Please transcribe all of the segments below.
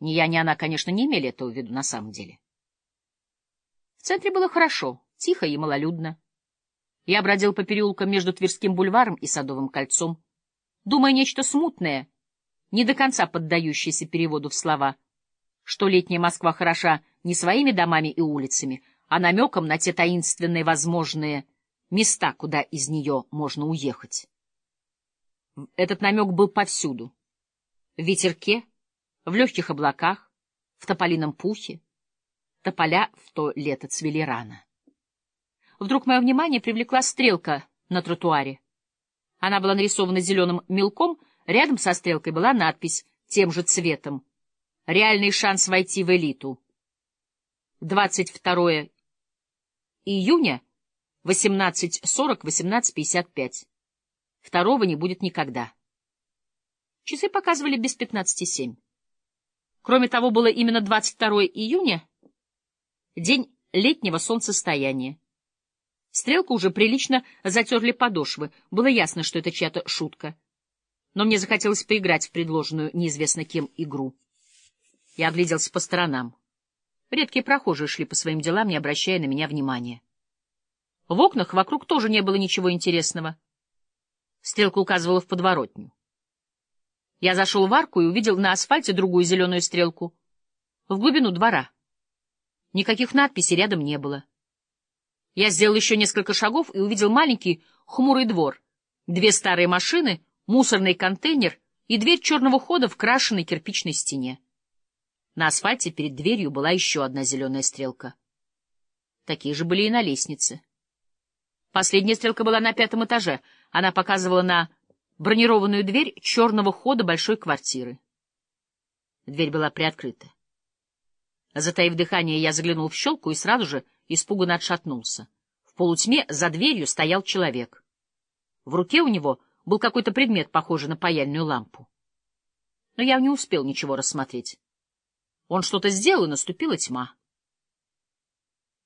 Ни я, ни она, конечно, не имели этого в виду на самом деле. В центре было хорошо, тихо и малолюдно. Я бродил по переулкам между Тверским бульваром и Садовым кольцом, думая нечто смутное, не до конца поддающееся переводу в слова, что летняя Москва хороша не своими домами и улицами, а намеком на те таинственные возможные места, куда из нее можно уехать. Этот намек был повсюду. В ветерке, в легких облаках, в тополином пухе. Тополя в то лето цвели рано. Вдруг мое внимание привлекла стрелка на тротуаре. Она была нарисована зеленым мелком, рядом со стрелкой была надпись тем же цветом. «Реальный шанс войти в элиту». 22 июня, 18.40-18.55. Второго не будет никогда. Часы показывали без пятнадцати семь. Кроме того, было именно 22 июня, день летнего солнцестояния. Стрелку уже прилично затерли подошвы. Было ясно, что это чья-то шутка. Но мне захотелось поиграть в предложенную неизвестно кем игру. Я огляделся по сторонам. Редкие прохожие шли по своим делам, не обращая на меня внимания. В окнах вокруг тоже не было ничего интересного. Стрелка указывала в подворотню. Я зашел в арку и увидел на асфальте другую зеленую стрелку. В глубину двора. Никаких надписей рядом не было. Я сделал еще несколько шагов и увидел маленький хмурый двор, две старые машины, мусорный контейнер и дверь черного хода в крашенной кирпичной стене. На асфальте перед дверью была еще одна зеленая стрелка. Такие же были и на лестнице. Последняя стрелка была на пятом этаже. Она показывала на бронированную дверь черного хода большой квартиры. Дверь была приоткрыта. Затаив дыхание, я заглянул в щелку и сразу же испуганно отшатнулся. В полутьме за дверью стоял человек. В руке у него был какой-то предмет, похожий на паяльную лампу. Но я не успел ничего рассмотреть. Он что-то сделал, и наступила тьма.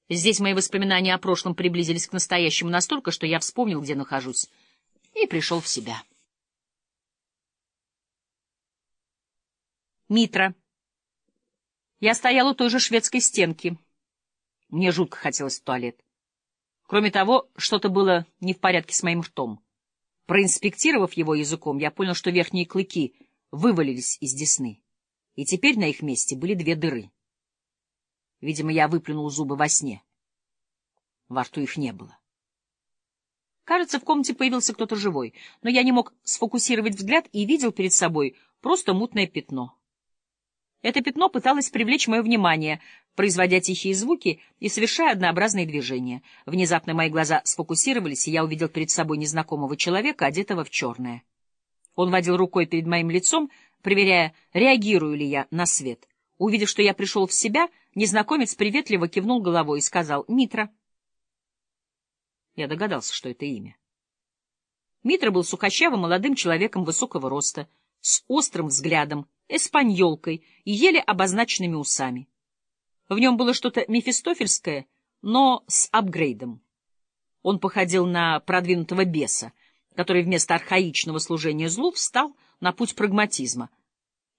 Здесь мои воспоминания о прошлом приблизились к настоящему настолько, что я вспомнил, где нахожусь, и пришел в себя. Митра. Я стоял у той же шведской стенки. Мне жутко хотелось в туалет. Кроме того, что-то было не в порядке с моим ртом. Проинспектировав его языком, я понял, что верхние клыки вывалились из десны, и теперь на их месте были две дыры. Видимо, я выплюнул зубы во сне. Во рту их не было. Кажется, в комнате появился кто-то живой, но я не мог сфокусировать взгляд и видел перед собой просто мутное пятно. Это пятно пыталось привлечь мое внимание, производя тихие звуки и совершая однообразные движения. Внезапно мои глаза сфокусировались, и я увидел перед собой незнакомого человека, одетого в черное. Он водил рукой перед моим лицом, проверяя, реагирую ли я на свет. Увидев, что я пришел в себя, незнакомец приветливо кивнул головой и сказал «Митра». Я догадался, что это имя. Митра был сухощавым молодым человеком высокого роста, с острым взглядом, эспаньолкой и еле обозначенными усами. В нем было что-то мефистофельское, но с апгрейдом. Он походил на продвинутого беса, который вместо архаичного служения злу встал на путь прагматизма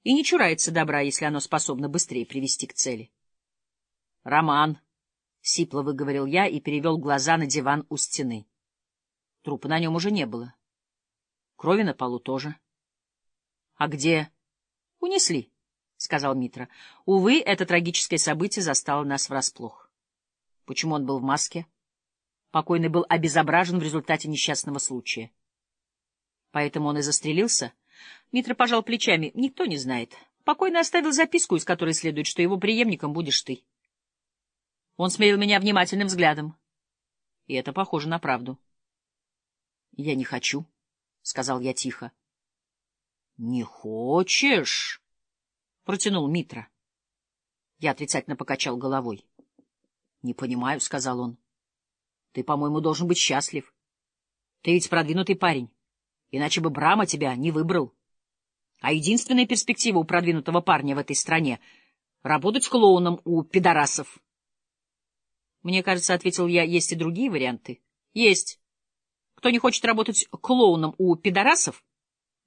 и не чурается добра, если оно способно быстрее привести к цели. «Роман», — сипло выговорил я и перевел глаза на диван у стены. Трупа на нем уже не было. Крови на полу тоже. — А где — Унесли, — сказал Митра. Увы, это трагическое событие застало нас врасплох. Почему он был в маске? Покойный был обезображен в результате несчастного случая. Поэтому он и застрелился? Митра пожал плечами. Никто не знает. Покойный оставил записку, из которой следует, что его преемником будешь ты. Он смерил меня внимательным взглядом. И это похоже на правду. — Я не хочу, — сказал я тихо. Не хочешь? Протянул Митра. Я отрицательно покачал головой. Не понимаю, сказал он. Ты, по-моему, должен быть счастлив. Ты ведь продвинутый парень, иначе бы Брама тебя не выбрал. А единственная перспектива у продвинутого парня в этой стране — работать клоуном у пидорасов. Мне кажется, — ответил я, — есть и другие варианты. Есть. Кто не хочет работать клоуном у пидорасов,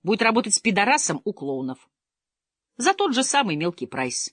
будет работать с пидорасом у клоунов. За тот же самый мелкий прайс.